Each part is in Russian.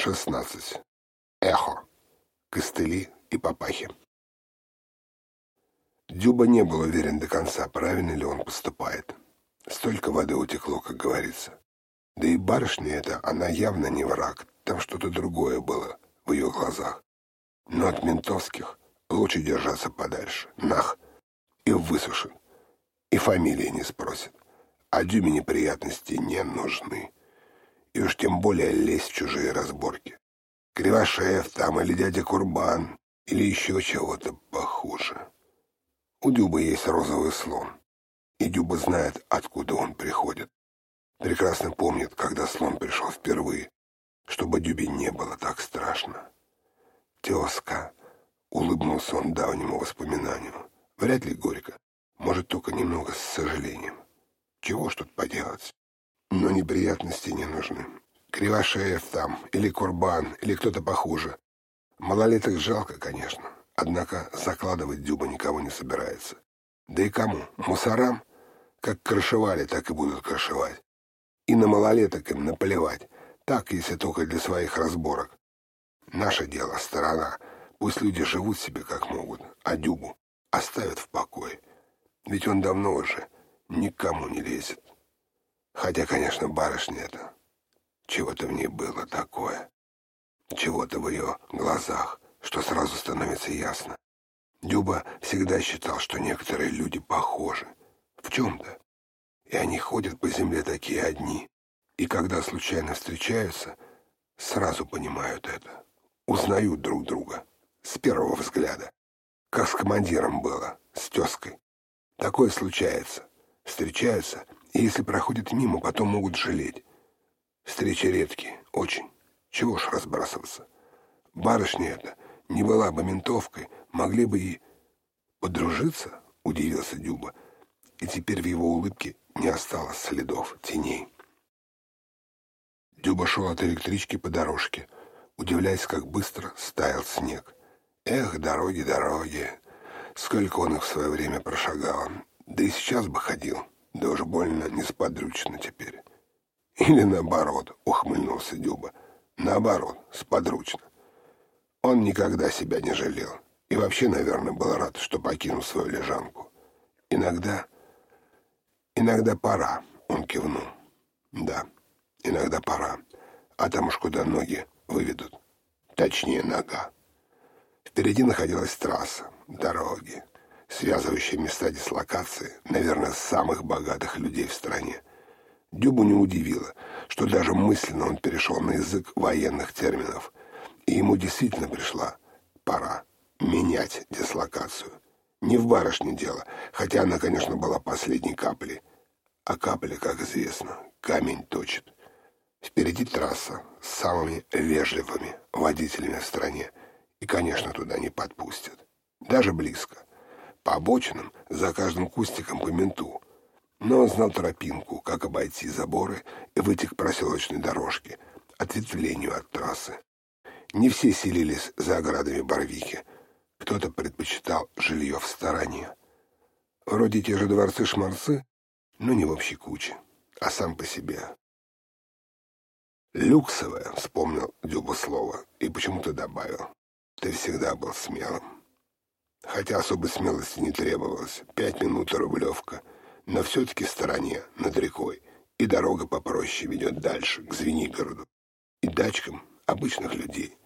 16. Эхо. Костыли и папахи. Дюба не был уверен до конца, правильно ли он поступает. Столько воды утекло, как говорится. Да и барышня эта, она явно не враг, там что-то другое было в ее глазах. Но от ментовских лучше держаться подальше. Нах. И высушен. И фамилии не спросит. А Дюме неприятности не нужны и уж тем более лезть в чужие разборки. Кривошеев там или дядя Курбан, или еще чего-то похуже. У Дюбы есть розовый слон, и Дюба знает, откуда он приходит. Прекрасно помнит, когда слон пришел впервые, чтобы Дюбе не было так страшно. Тезка, улыбнулся он давнему воспоминанию. Вряд ли горько, может, только немного с сожалением. Чего ж тут поделать? Но неприятности не нужны. Кривошеев там, или Курбан, или кто-то похуже. Малолеток жалко, конечно. Однако закладывать Дюба никого не собирается. Да и кому? Мусорам? Как крышевали, так и будут крышевать. И на малолеток им наплевать. Так, если только для своих разборок. Наше дело — сторона. Пусть люди живут себе как могут, а Дюбу оставят в покое. Ведь он давно уже никому не лезет. Хотя, конечно, барышня это. Чего-то в ней было такое. Чего-то в ее глазах, что сразу становится ясно. Дюба всегда считал, что некоторые люди похожи. В чем-то. И они ходят по земле такие одни. И когда случайно встречаются, сразу понимают это. Узнают друг друга. С первого взгляда. Как с командиром было, с тезкой. Такое случается. Встречаются — и если проходят мимо, потом могут жалеть. Встречи редкие, очень. Чего ж разбрасываться? Барышня эта не была бы ментовкой, могли бы и подружиться, удивился Дюба. И теперь в его улыбке не осталось следов, теней. Дюба шел от электрички по дорожке, удивляясь, как быстро стаял снег. Эх, дороги, дороги! Сколько он их в свое время прошагал. Да и сейчас бы ходил. Да уж больно несподручно теперь. Или наоборот, ухмыльнулся Дюба. Наоборот, сподручно. Он никогда себя не жалел. И вообще, наверное, был рад, что покинул свою лежанку. Иногда... Иногда пора, он кивнул. Да, иногда пора. А там уж куда ноги выведут. Точнее, нога. Впереди находилась трасса, дороги, связывающие места дислокации, наверное, самых богатых людей в стране. Дюбу не удивило, что даже мысленно он перешел на язык военных терминов, и ему действительно пришла пора менять дислокацию. Не в барышне дело, хотя она, конечно, была последней каплей. А капля, как известно, камень точит. Впереди трасса с самыми вежливыми водителями в стране, и, конечно, туда не подпустят. Даже близко. Обочинам, за каждым кустиком по менту. Но он знал тропинку, как обойти заборы и выйти к проселочной дорожке, ответвлению от трассы. Не все селились за оградами Барвики. Кто-то предпочитал жилье в стороне. Вроде те же дворцы-шмарцы, но не в общей куче, а сам по себе. «Люксовое», — вспомнил Дюба слово, и почему-то добавил. «Ты всегда был смелым». Хотя особой смелости не требовалось. Пять минут рублевка. Но все-таки в стороне, над рекой. И дорога попроще ведет дальше, к Звенигороду. И дачкам обычных людей.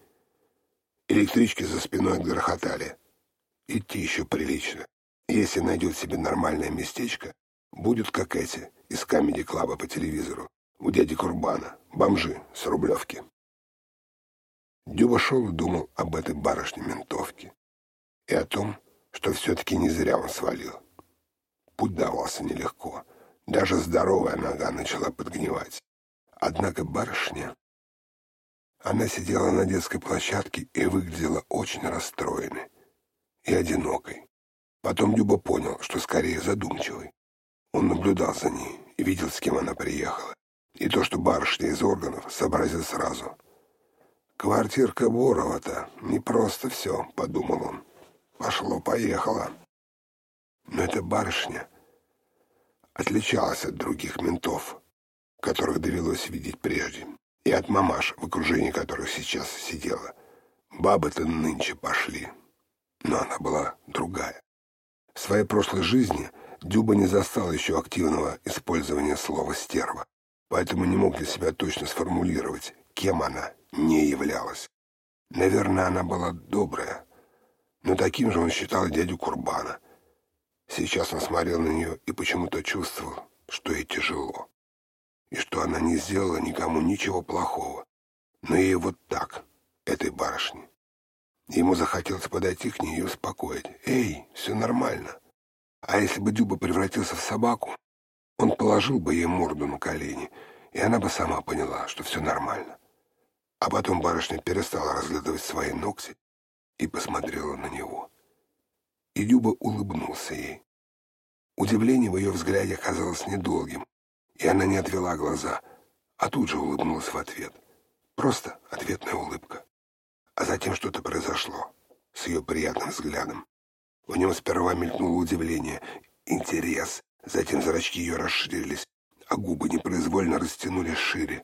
Электрички за спиной грохотали. Идти еще прилично. Если найдет себе нормальное местечко, будет как эти, из камеди-клаба по телевизору. У дяди Курбана. Бомжи с Рублевки. Дюба шел и думал об этой барышне ментовке и о том, что все-таки не зря он свалил. Путь давался нелегко. Даже здоровая нога начала подгнивать. Однако барышня... Она сидела на детской площадке и выглядела очень расстроенной и одинокой. Потом Люба понял, что скорее задумчивый. Он наблюдал за ней и видел, с кем она приехала. И то, что барышня из органов, сообразил сразу. «Квартирка Борова-то не просто все», — подумал он. Пошло-поехало. Но эта барышня отличалась от других ментов, которых довелось видеть прежде. и от мамаш, в окружении которых сейчас сидела. Бабы-то нынче пошли. Но она была другая. В своей прошлой жизни Дюба не застал еще активного использования слова «стерва», поэтому не мог для себя точно сформулировать, кем она не являлась. Наверное, она была добрая, но таким же он считал дядю Курбана. Сейчас он смотрел на нее и почему-то чувствовал, что ей тяжело, и что она не сделала никому ничего плохого, но ей вот так, этой барышне. Ему захотелось подойти к ней и успокоить. «Эй, все нормально». А если бы Дюба превратился в собаку, он положил бы ей морду на колени, и она бы сама поняла, что все нормально. А потом барышня перестала разглядывать свои ногти и посмотрела на него. И Дюба улыбнулся ей. Удивление в ее взгляде оказалось недолгим, и она не отвела глаза, а тут же улыбнулась в ответ. Просто ответная улыбка. А затем что-то произошло с ее приятным взглядом. В нем сперва мелькнуло удивление, интерес, затем зрачки ее расширились, а губы непроизвольно растянулись шире.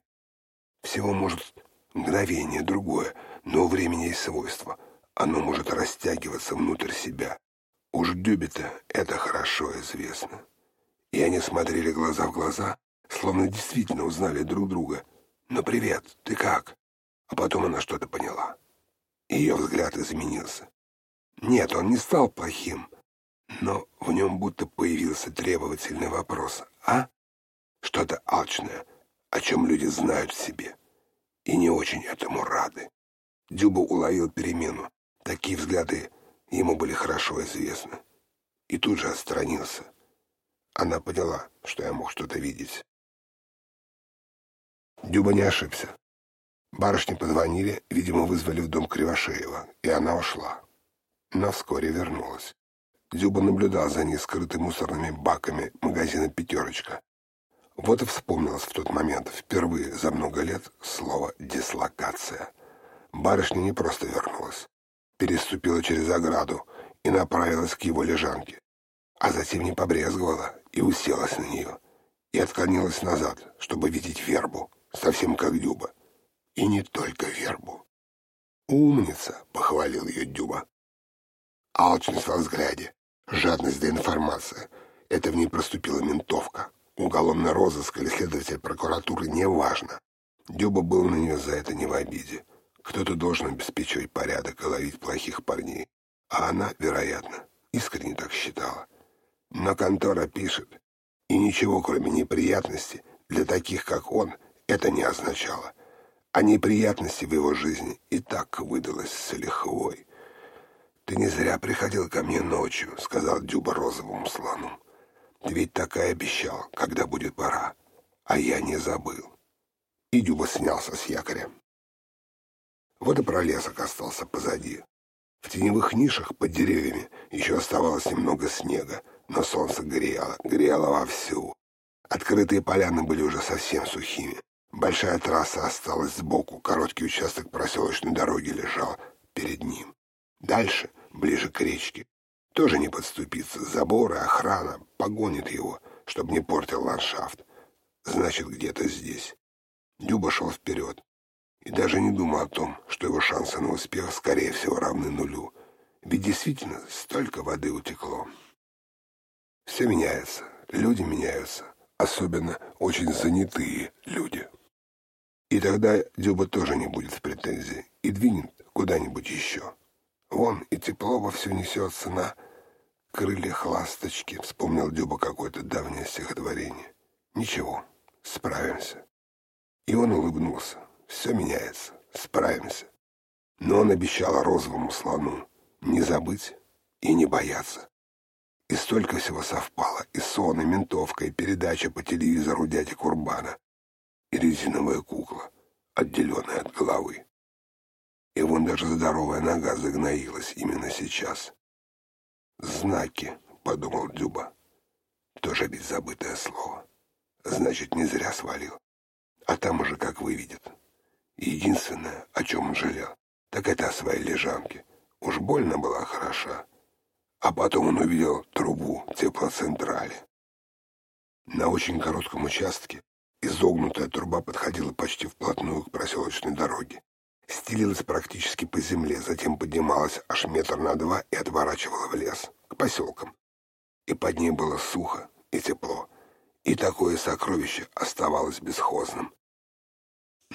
Всего может мгновение, другое, но у времени есть свойство. Оно может растягиваться внутрь себя. Уж Дюбита это хорошо известно. И они смотрели глаза в глаза, словно действительно узнали друг друга. «Ну, привет, ты как?» А потом она что-то поняла. Ее взгляд изменился. Нет, он не стал плохим, но в нем будто появился требовательный вопрос. А? Что-то алчное, о чем люди знают в себе, и не очень этому рады. Дюба уловил перемену. Такие взгляды ему были хорошо известны. И тут же отстранился. Она поняла, что я мог что-то видеть. Дюба не ошибся. Барышни позвонили, видимо, вызвали в дом Кривошеева, и она ушла. Но вскоре вернулась. Дзюба наблюдал за ней скрытой мусорными баками магазина «Пятерочка». Вот и вспомнилось в тот момент, впервые за много лет, слово «дислокация». Барышня не просто вернулась, переступила через ограду и направилась к его лежанке, а затем не побрезговала и уселась на нее, и отклонилась назад, чтобы видеть вербу, совсем как Дюба. И не только вербу. «Умница!» — похвалил ее Дюба. Алчность во взгляде, жадность до информации. Это в ней проступила ментовка. Уголовный розыск или следователь прокуратуры — неважно. Дюба был на нее за это не в обиде. Кто-то должен обеспечивать порядок и ловить плохих парней. А она, вероятно, искренне так считала. Но контора пишет, и ничего, кроме неприятностей, для таких, как он, это не означало — а неприятности в его жизни и так выдалось с лихвой. «Ты не зря приходил ко мне ночью», — сказал Дюба розовому слону. «Ты ведь так и обещал, когда будет пора, а я не забыл». И Дюба снялся с якоря. Вот и пролесок остался позади. В теневых нишах под деревьями еще оставалось немного снега, но солнце грело, грело вовсю. Открытые поляны были уже совсем сухими. Большая трасса осталась сбоку, короткий участок проселочной дороги лежал перед ним. Дальше, ближе к речке, тоже не подступиться. Заборы, охрана погонит его, чтобы не портил ландшафт. Значит, где-то здесь. Дюба шел вперед и даже не думал о том, что его шансы на успех, скорее всего, равны нулю. Ведь действительно столько воды утекло. Все меняется, люди меняются, особенно очень занятые люди. И тогда Дюба тоже не будет в претензии и двинет куда-нибудь еще. Вон и тепло во все несется на крыльях ласточки, вспомнил Дюба какое-то давнее стихотворение. Ничего, справимся. И он улыбнулся. Все меняется, справимся. Но он обещал розовому слону не забыть и не бояться. И столько всего совпало. И сон, и ментовка, и передача по телевизору дяди Курбана и резиновая кукла, отделенная от головы. И вон даже здоровая нога загноилась именно сейчас. «Знаки», — подумал Дюба. Тоже ведь забытое слово. Значит, не зря свалил. А там уже как выведет. Единственное, о чем он жалел, так это о своей лежанке. Уж больно была хороша. А потом он увидел трубу теплоцентрали. На очень коротком участке Изогнутая труба подходила почти вплотную к проселочной дороге. Стелилась практически по земле, затем поднималась аж метр на два и отворачивала в лес, к поселкам. И под ней было сухо и тепло, и такое сокровище оставалось бесхозным.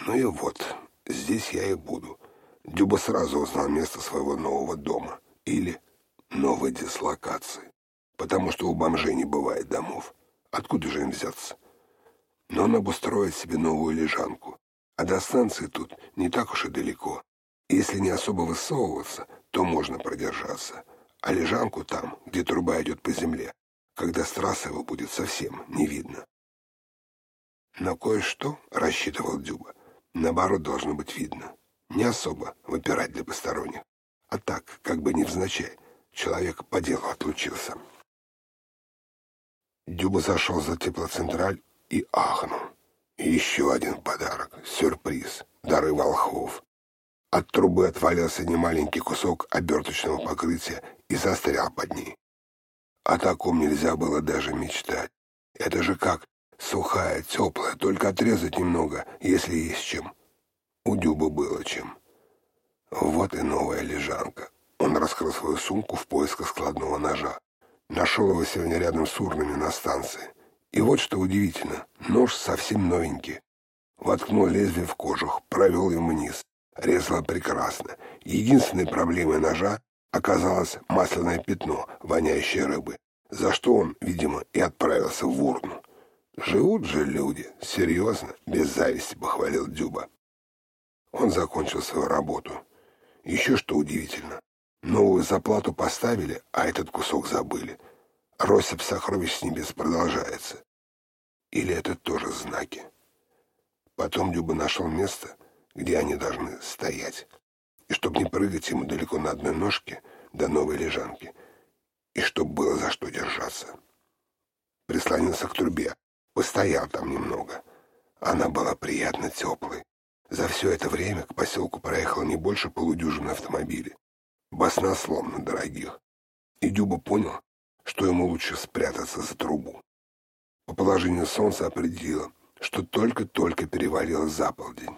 Ну и вот, здесь я и буду. Дюба сразу узнал место своего нового дома или новой дислокации, потому что у бомжей не бывает домов. Откуда же им взяться? Но он обустроит себе новую лежанку, а до станции тут не так уж и далеко. Если не особо высовываться, то можно продержаться, а лежанку там, где труба идет по земле, когда с его будет совсем не видно. Но кое-что, рассчитывал Дюба, наоборот должно быть видно. Не особо выпирать для посторонних, а так, как бы невзначай, человек по делу отлучился. Дюба зашел за теплоцентраль и ахнул. Еще один подарок, сюрприз, дары волхвов. От трубы отвалился немаленький кусок оберточного покрытия и застрял под ней. О таком нельзя было даже мечтать. Это же как сухая, теплая, только отрезать немного, если есть чем. У Дюба было чем. Вот и новая лежанка. Он раскрыл свою сумку в поисках складного ножа. Нашел его сегодня рядом с урнами на станции. И вот что удивительно, нож совсем новенький. Воткнул лезвие в кожух, провел им вниз. Резало прекрасно. Единственной проблемой ножа оказалось масляное пятно, воняющее рыбы, за что он, видимо, и отправился в урну. Живут же люди, серьезно, без зависти похвалил Дюба. Он закончил свою работу. Еще что удивительно, новую заплату поставили, а этот кусок забыли. Россыпь сокровищ с небес продолжается. Или это тоже знаки? Потом Дюба нашел место, где они должны стоять. И чтобы не прыгать ему далеко на одной ножке до новой лежанки. И чтобы было за что держаться. Прислонился к трубе. Постоял там немного. Она была приятно теплой. За все это время к поселку проехало не больше полудюжины автомобилей. Баснословно дорогих. И Дюба понял, что ему лучше спрятаться за трубу. По положению солнца определило, что только-только перевалило за полдень.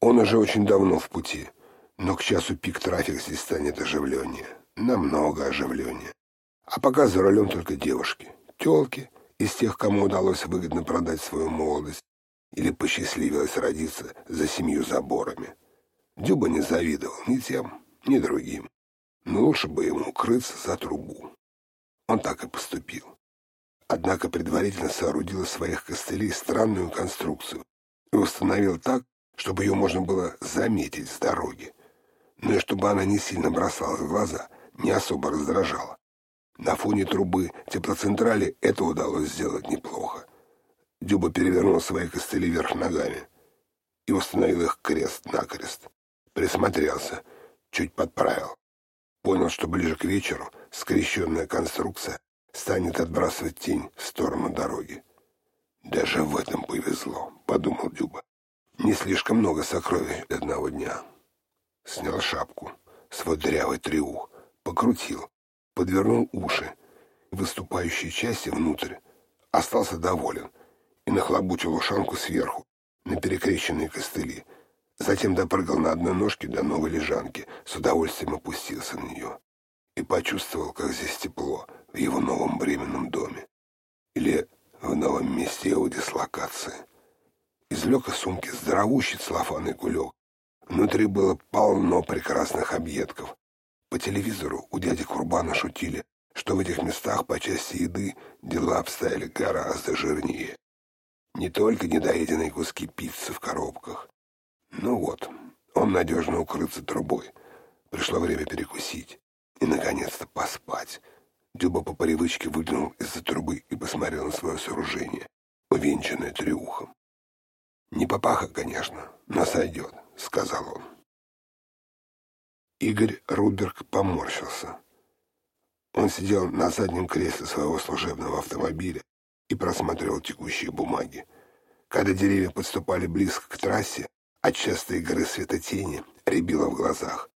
Он уже очень давно в пути, но к часу пик трафик здесь станет оживленнее, намного оживленнее. А пока за рулем только девушки, телки, из тех, кому удалось выгодно продать свою молодость или посчастливилось родиться за семью заборами. Дюба не завидовал ни тем, ни другим, но лучше бы ему укрыться за трубу. Он так и поступил. Однако предварительно соорудил из своих костылей странную конструкцию и установил так, чтобы ее можно было заметить с дороги, но и чтобы она не сильно бросалась в глаза, не особо раздражала. На фоне трубы теплоцентрали это удалось сделать неплохо. Дюба перевернул свои костыли вверх ногами и установил их крест-накрест. Присмотрелся, чуть подправил. Понял, что ближе к вечеру скрещенная конструкция станет отбрасывать тень в сторону дороги. «Даже в этом повезло», — подумал Дюба. «Не слишком много сокровищ одного дня». Снял шапку, свой дырявый триух, покрутил, подвернул уши, выступающие части внутрь. Остался доволен и нахлобучил ушанку сверху, на перекрещенные костыли. Затем допрыгал на одной ножке до новой лежанки, с удовольствием опустился на нее и почувствовал, как здесь тепло в его новом временном доме. Или в новом месте его дислокации. Извлек из сумки здоровущий целлофанный кулек. Внутри было полно прекрасных объедков. По телевизору у дяди Курбана шутили, что в этих местах по части еды дела обстояли гораздо жирнее. Не только недоеденные куски пиццы в коробках. Ну вот, он надежно укрыться трубой. Пришло время перекусить и, наконец-то, поспать. Дюба по привычке выглянул из-за трубы и посмотрел на свое сооружение, увенчанное трюхом. «Не папаха, конечно, но сойдет», — сказал он. Игорь Рудберг поморщился. Он сидел на заднем кресле своего служебного автомобиля и просматривал текущие бумаги. Когда деревья подступали близко к трассе, от частой игры светотени рябило в глазах.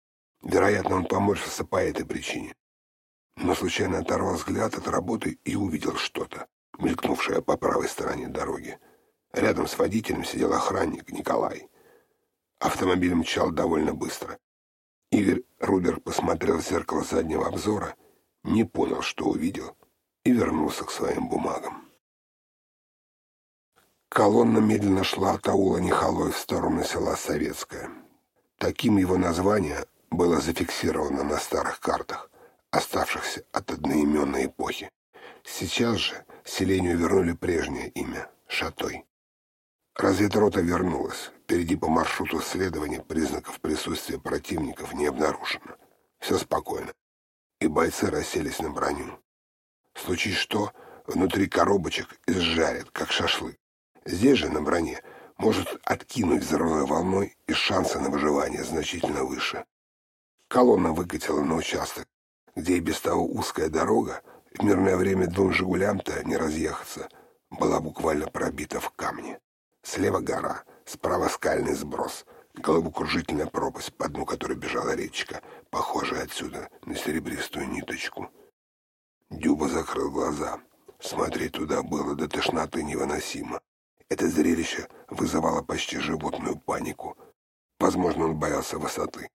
Вероятно, он поморщился по этой причине. Но случайно оторвал взгляд от работы и увидел что-то, мелькнувшее по правой стороне дороги. Рядом с водителем сидел охранник Николай. Автомобиль мчал довольно быстро. Игорь Рубер посмотрел в зеркало заднего обзора, не понял, что увидел, и вернулся к своим бумагам. Колонна медленно шла от аула Нихалой в сторону села Советское. Таким его название было зафиксировано на старых картах, оставшихся от одноименной эпохи. Сейчас же селению вернули прежнее имя — Шатой. Разведрота вернулась. Впереди по маршруту следования признаков присутствия противников не обнаружено. Все спокойно. И бойцы расселись на броню. Случись что, внутри коробочек изжарят, как шашлык. Здесь же, на броне, может откинуть взрывной волной, и шансы на выживание значительно выше. Колонна выкатила на участок, где и без того узкая дорога, в мирное время двум «Жигулям»-то не разъехаться, была буквально пробита в камне. Слева гора, справа скальный сброс, головокружительная пропасть, по дну которой бежала речка, похожая отсюда на серебристую ниточку. Дюба закрыл глаза. Смотреть туда было до тошноты невыносимо. Это зрелище вызывало почти животную панику. Возможно, он боялся высоты.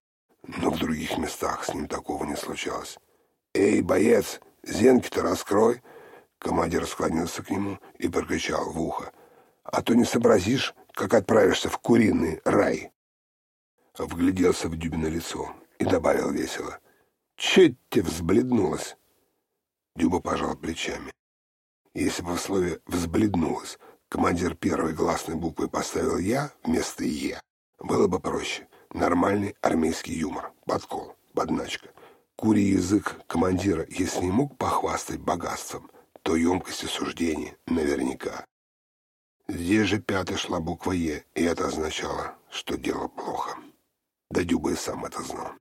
Но в других местах с ним такого не случалось. «Эй, боец, зенки-то раскрой!» Командир склонился к нему и прокричал в ухо а то не сообразишь, как отправишься в куриный рай. Вгляделся в Дюбино лицо и добавил весело. Че тебе взбледнулась? Дюба пожал плечами. Если бы в слове «взбледнулась» командир первой гласной буквы поставил «я» вместо «е», было бы проще. Нормальный армейский юмор, подкол, подначка. Курий язык командира, если не мог похвастать богатством, то емкости суждения наверняка. Здесь же пятой шла буква «Е», и это означало, что дело плохо. Да Дюба и сам это знал.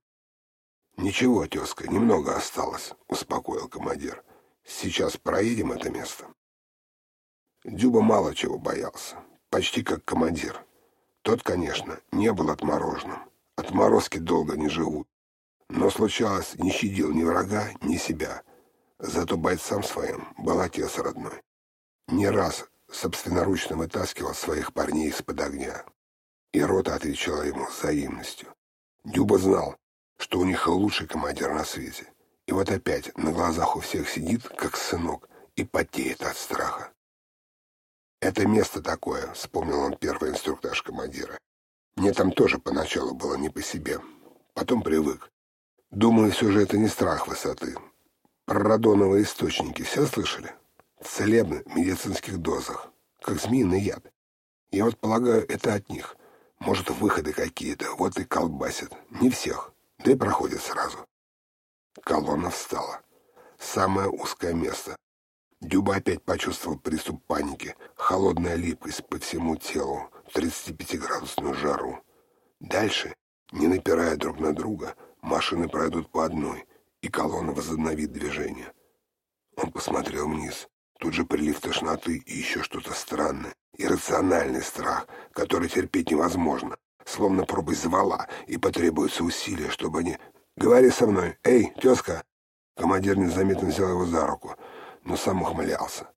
«Ничего, тезка, немного осталось», — успокоил командир. «Сейчас проедем это место». Дюба мало чего боялся, почти как командир. Тот, конечно, не был отмороженным. Отморозки долго не живут. Но случалось, не щадил ни врага, ни себя. Зато бойцам своим был отец родной. Не раз собственноручно вытаскивал своих парней из-под огня. И рота отвечала ему взаимностью. Дюба знал, что у них лучший командир на свете. И вот опять на глазах у всех сидит, как сынок, и потеет от страха. «Это место такое», — вспомнил он первый инструктаж командира. «Мне там тоже поначалу было не по себе. Потом привык. Думаю, все же это не страх высоты. Про радоновые источники все слышали?» Целебны в медицинских дозах, как змеиный яд. Я вот полагаю, это от них. Может, выходы какие-то, вот и колбасят. Не всех, да и проходят сразу. Колонна встала. Самое узкое место. Дюба опять почувствовал приступ паники, холодная липкость по всему телу, 35-градусную жару. Дальше, не напирая друг на друга, машины пройдут по одной, и колонна возобновит движение. Он посмотрел вниз. Тут же прилив тошноты и еще что-то странное. Иррациональный страх, который терпеть невозможно. Словно пропасть звала, и потребуется усилия, чтобы они... «Говори со мной! Эй, тезка!» Командир незаметно взял его за руку, но сам ухмылялся.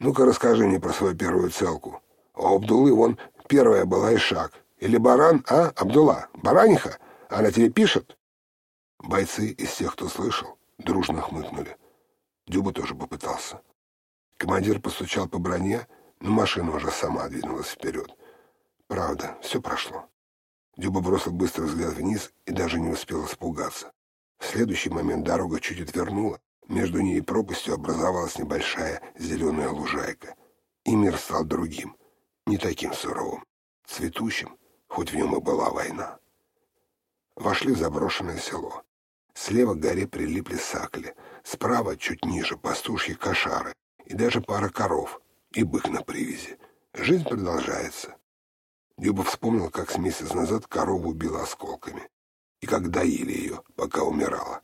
«Ну-ка расскажи мне про свою первую целку. У Абдулы вон первая была и шаг. Или баран, а, Абдула? Бараниха? Она тебе пишет?» Бойцы из тех, кто слышал, дружно хмыкнули. Дюба тоже попытался. Командир постучал по броне, но машина уже сама двинулась вперед. Правда, все прошло. Дюба бросил быстрый взгляд вниз и даже не успел испугаться. В следующий момент дорога чуть отвернула, между ней и пропастью образовалась небольшая зеленая лужайка. И мир стал другим, не таким суровым, цветущим, хоть в нем и была война. Вошли в заброшенное село. Слева к горе прилипли сакли, справа, чуть ниже, пастушьи кошары, и даже пара коров, и бык на привязи. Жизнь продолжается. Дюба вспомнил, как с месяц назад корову убила осколками, и как доили ее, пока умирала.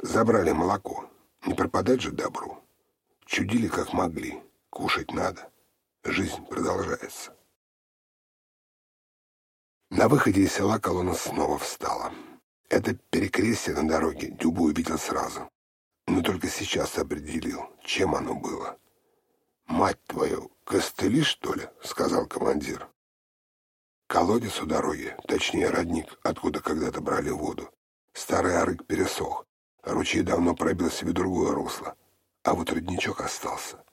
Забрали молоко, не пропадать же добру. Чудили, как могли, кушать надо. Жизнь продолжается. На выходе из села колонна снова встала. Это перекрестие на дороге Дюба увидел сразу но только сейчас определил, чем оно было. «Мать твою, костыли, что ли?» — сказал командир. Колодец у дороги, точнее родник, откуда когда-то брали воду. Старый арык пересох, ручей давно пробил себе другое русло, а вот родничок остался.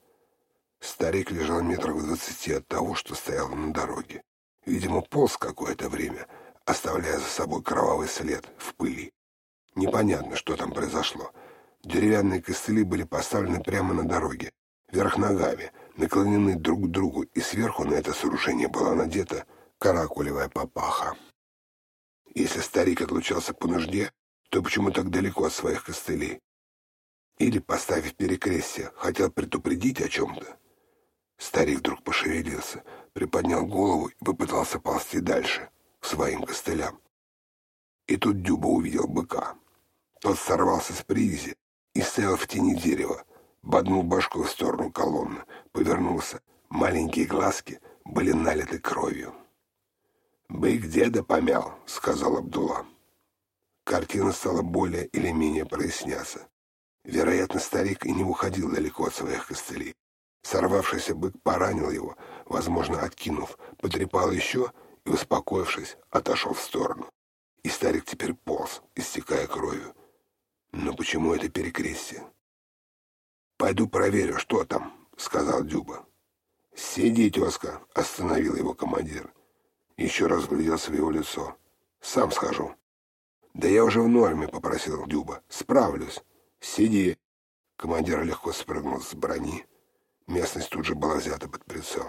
Старик лежал метров в двадцати от того, что стоял на дороге. Видимо, полз какое-то время, оставляя за собой кровавый след в пыли. Непонятно, что там произошло. Деревянные костыли были поставлены прямо на дороге, вверх ногами, наклонены друг к другу, и сверху на это сооружение была надета каракулевая папаха. Если старик отлучался по нужде, то почему так далеко от своих костылей? Или, поставив перекрестие, хотел предупредить о чем-то? Старик вдруг пошевелился, приподнял голову и попытался ползти дальше, к своим костылям. И тут Дюба увидел быка. Тот сорвался с привязи и стоял в тени дерева, боднул башку в сторону колонны, повернулся. Маленькие глазки были налиты кровью. «Бык деда помял», — сказал Абдулла. Картина стала более или менее проясняться. Вероятно, старик и не уходил далеко от своих костылей. Сорвавшийся бык поранил его, возможно, откинув, потрепал еще и, успокоившись, отошел в сторону. И старик теперь полз, истекая кровью. Но почему это перекрестие? «Пойду проверю, что там», — сказал Дюба. «Сиди, тезка», — остановил его командир. Еще раз гляделся в лицо. «Сам схожу». «Да я уже в норме», — попросил Дюба. «Справлюсь». «Сиди». Командир легко спрыгнул с брони. Местность тут же была взята под прицел.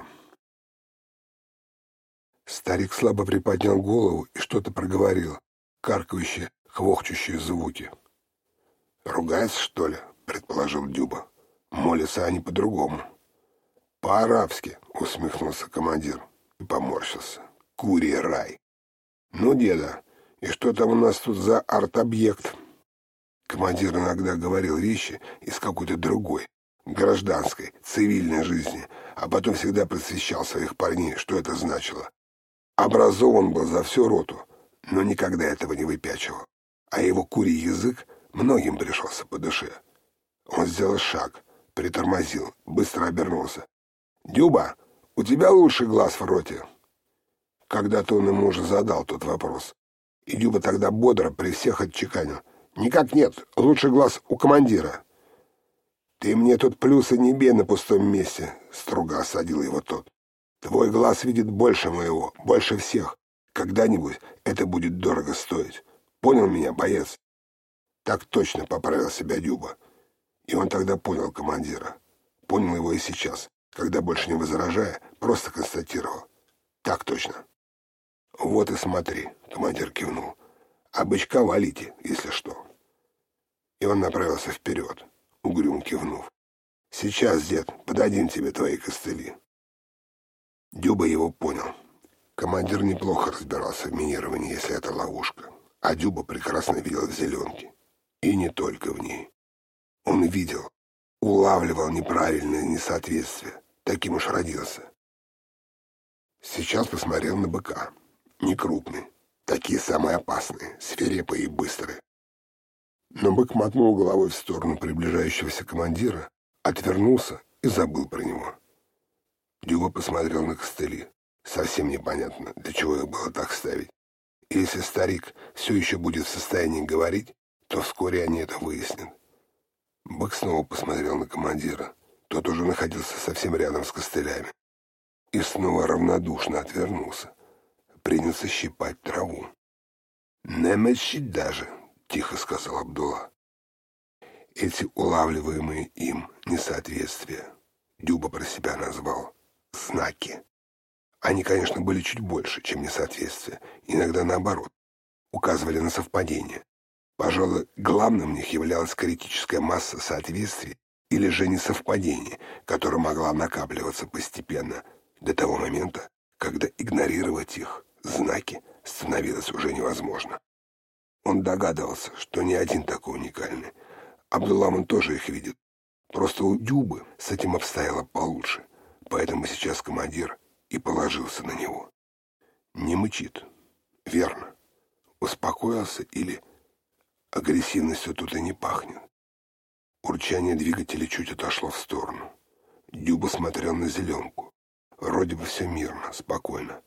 Старик слабо приподнял голову и что-то проговорил, каркающие, хвохчущие звуки. «Ругается, что ли?» — предположил Дюба. «Молятся они по-другому». «По-арабски», — усмехнулся командир и поморщился курий рай. Ну, деда, и что там у нас тут за арт-объект? Командир иногда говорил вещи из какой-то другой, гражданской, цивильной жизни, а потом всегда просвещал своих парней, что это значило. Образован был за всю роту, но никогда этого не выпячивал. А его курий язык многим пришелся по душе. Он сделал шаг, притормозил, быстро обернулся. «Дюба, у тебя лучший глаз в роте». Когда-то он ему уже задал тот вопрос. И Дюба тогда бодро при всех отчеканил. «Никак нет. Лучший глаз у командира». «Ты мне тут плюсы не бей на пустом месте», — строго осадил его тот. «Твой глаз видит больше моего, больше всех. Когда-нибудь это будет дорого стоить. Понял меня, боец?» Так точно поправил себя Дюба. И он тогда понял командира. Понял его и сейчас, когда больше не возражая, просто констатировал. Так точно. «Вот и смотри», — командир кивнул. «А бычка валите, если что». И он направился вперед, угрюм кивнув. «Сейчас, дед, подадим тебе твои костыли». Дюба его понял. Командир неплохо разбирался в минировании, если это ловушка. А Дюба прекрасно видел в зеленке. И не только в ней. Он видел, улавливал неправильное несоответствие. Таким уж родился. Сейчас посмотрел на быка не крупные. Такие самые опасные, свирепые и быстрые. Но бык мотнул головой в сторону приближающегося командира, отвернулся и забыл про него. Дюба посмотрел на костыли. Совсем непонятно, для чего их было так ставить. Если старик все еще будет в состоянии говорить, то вскоре они это выяснят. Бык снова посмотрел на командира. Тот уже находился совсем рядом с костылями. И снова равнодушно отвернулся принялся щипать траву. «Не мочить даже», — тихо сказал Абдулла. Эти улавливаемые им несоответствия Дюба про себя назвал «знаки». Они, конечно, были чуть больше, чем несоответствия, иногда наоборот, указывали на совпадение. Пожалуй, главным в них являлась критическая масса соответствий или же несовпадений, которая могла накапливаться постепенно до того момента, когда игнорировать их знаки становилось уже невозможно. Он догадывался, что не один такой уникальный. Абдулламан тоже их видит. Просто у Дюбы с этим обстояло получше, поэтому сейчас командир и положился на него. Не мычит. Верно. Успокоился или агрессивностью тут и не пахнет. Урчание двигателя чуть отошло в сторону. Дюба смотрел на зеленку. Вроде бы все мирно, спокойно.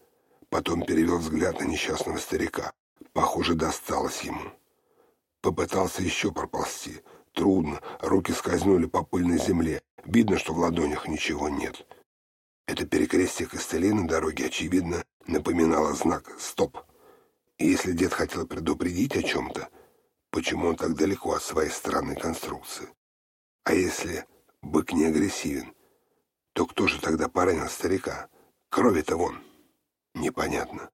Потом перевел взгляд на несчастного старика. Похоже, досталось ему. Попытался еще проползти. Трудно, руки скользнули по пыльной земле. Видно, что в ладонях ничего нет. Это перекрестие костылей на дороге, очевидно, напоминало знак «Стоп». И если дед хотел предупредить о чем-то, почему он так далеко от своей странной конструкции? А если бык не агрессивен, то кто же тогда поранил старика? Крови-то вон. Непонятно.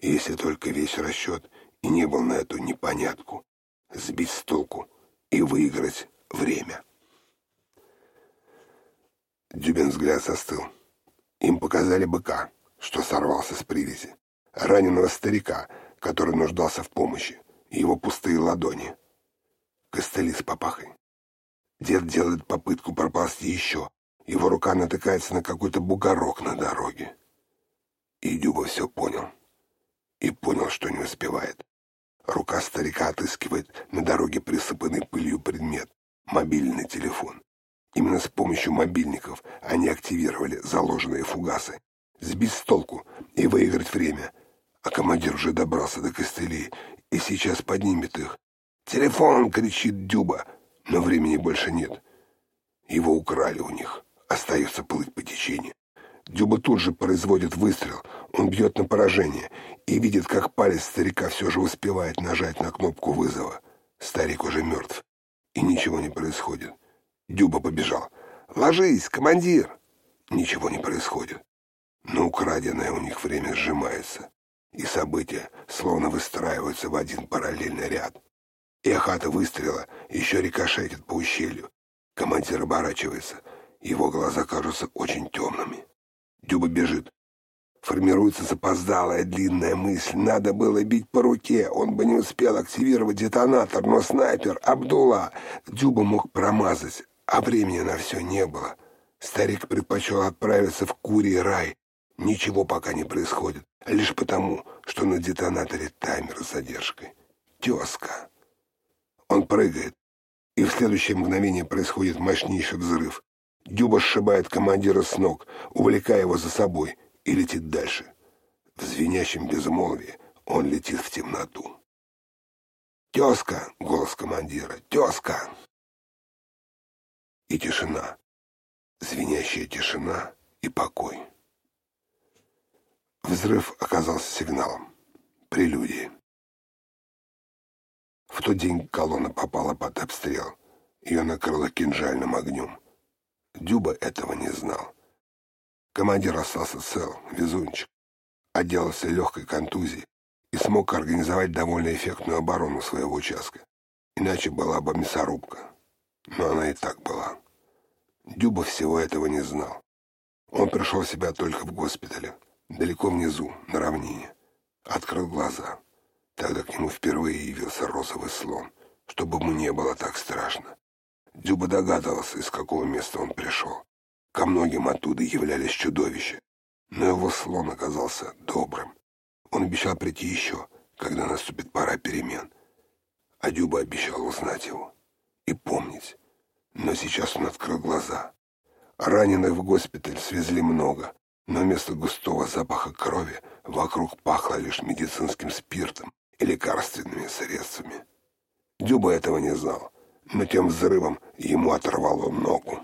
Если только весь расчет и не был на эту непонятку, сбить с толку и выиграть время. Дюбин взгляд застыл. Им показали быка, что сорвался с привязи, раненого старика, который нуждался в помощи, и его пустые ладони. Костыли с папахой. Дед делает попытку проползти еще. Его рука натыкается на какой-то бугорок на дороге. И Дюба все понял. И понял, что не успевает. Рука старика отыскивает на дороге присыпанный пылью предмет — мобильный телефон. Именно с помощью мобильников они активировали заложенные фугасы. Сбить с толку и выиграть время. А командир уже добрался до костылей и сейчас поднимет их. «Телефон!» — кричит Дюба, но времени больше нет. Его украли у них. Остается плыть по течению. Дюба тут же производит выстрел. Он бьет на поражение и видит, как палец старика все же успевает нажать на кнопку вызова. Старик уже мертв. И ничего не происходит. Дюба побежал. «Ложись, командир!» Ничего не происходит. Но украденное у них время сжимается. И события словно выстраиваются в один параллельный ряд. Эхо от выстрела еще рикошетит по ущелью. Командир оборачивается. Его глаза кажутся очень темными. Дюба бежит. Формируется запоздалая длинная мысль. Надо было бить по руке. Он бы не успел активировать детонатор, но снайпер Абдулла Дюба мог промазать, а времени на все не было. Старик предпочел отправиться в Курий рай. Ничего пока не происходит, лишь потому, что на детонаторе таймер с задержкой. Тезка. Он прыгает, и в следующее мгновение происходит мощнейший взрыв. Дюба сшибает командира с ног, увлекая его за собой, и летит дальше. В звенящем безмолвии он летит в темноту. «Тезка!» — голос командира. «Тезка!» И тишина. Звенящая тишина и покой. Взрыв оказался сигналом, прелюдией. В тот день колонна попала под обстрел. Ее накрыло кинжальным огнем. Дюба этого не знал. Командир остался цел, везунчик. Отделался легкой контузией и смог организовать довольно эффектную оборону своего участка. Иначе была бы мясорубка. Но она и так была. Дюба всего этого не знал. Он пришел в себя только в госпитале, далеко внизу, на равнине. Открыл глаза. Тогда к нему впервые явился розовый слон, чтобы ему не было так страшно. Дюба догадывался, из какого места он пришел. Ко многим оттуда являлись чудовища. Но его слон оказался добрым. Он обещал прийти еще, когда наступит пора перемен. А Дюба обещал узнать его и помнить. Но сейчас он открыл глаза. Раненых в госпиталь свезли много, но вместо густого запаха крови вокруг пахло лишь медицинским спиртом и лекарственными средствами. Дюба этого не знал, но тем взрывом ему оторвало ногу.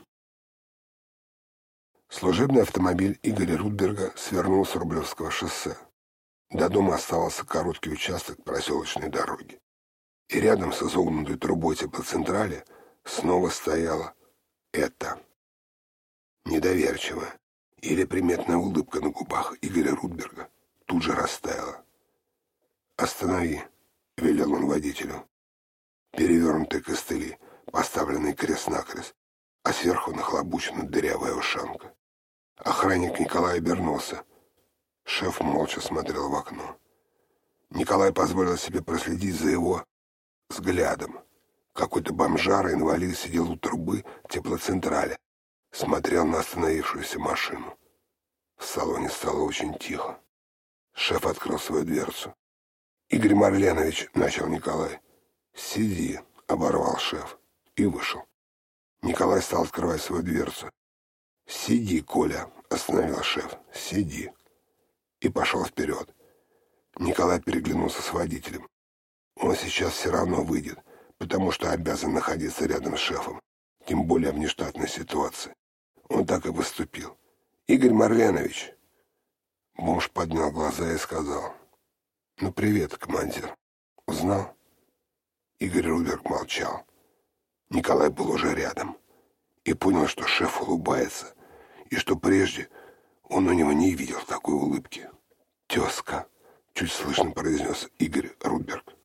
Служебный автомобиль Игоря Рудберга свернул с Рублевского шоссе. До дома оставался короткий участок проселочной дороги. И рядом с изогнутой трубой теплоцентрали снова стояла это. Недоверчивая или приметная улыбка на губах Игоря Рудберга тут же растаяла. «Останови», — велел он водителю. Перевернутые костыли, поставленные крест-накрест, а сверху нахлобучена дырявая ушанка. Охранник Николай обернулся. Шеф молча смотрел в окно. Николай позволил себе проследить за его взглядом. Какой-то бомжар инвалид сидел у трубы теплоцентрали, смотрел на остановившуюся машину. В салоне стало очень тихо. Шеф открыл свою дверцу. «Игорь Марленович», — начал Николай. «Сиди», — оборвал шеф и вышел. Николай стал открывать свою дверцу. «Сиди, Коля», — остановил шеф. «Сиди». И пошел вперед. Николай переглянулся с водителем. Он сейчас все равно выйдет, потому что обязан находиться рядом с шефом, тем более в нештатной ситуации. Он так и поступил. «Игорь Марленович!» Бомж поднял глаза и сказал. «Ну, привет, командир. Узнал?» Игорь Рудерг молчал. Николай был уже рядом и понял, что шеф улыбается, и что прежде он у него не видел такой улыбки. «Тезка!» — чуть слышно произнес Игорь Рудберг.